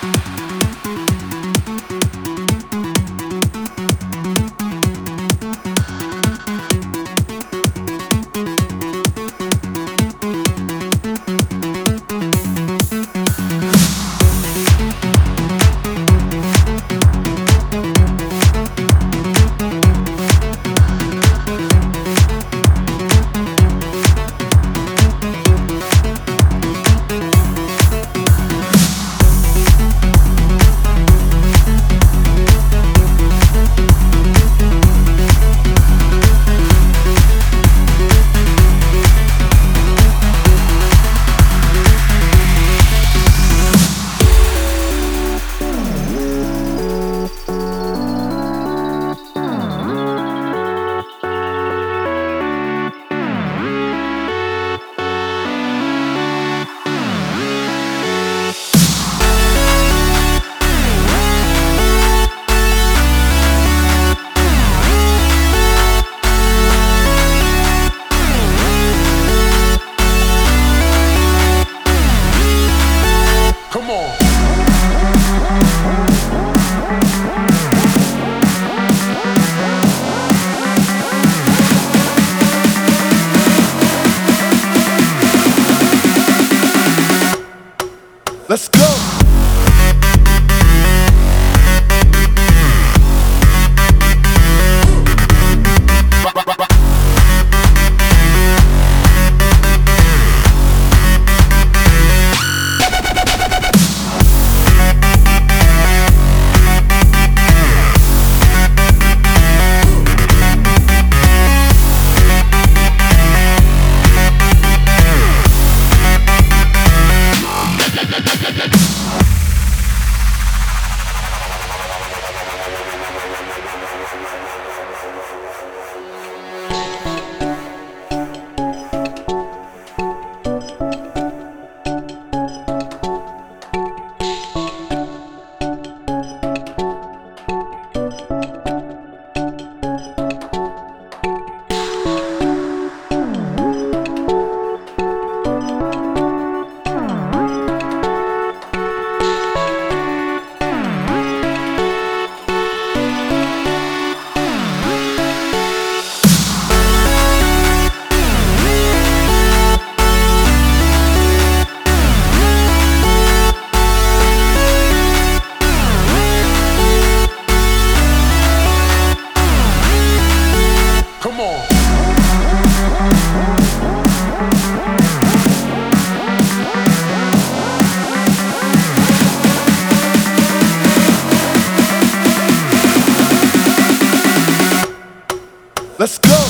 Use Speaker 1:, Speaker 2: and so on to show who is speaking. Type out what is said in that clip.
Speaker 1: Come on. Let's go. Let's go.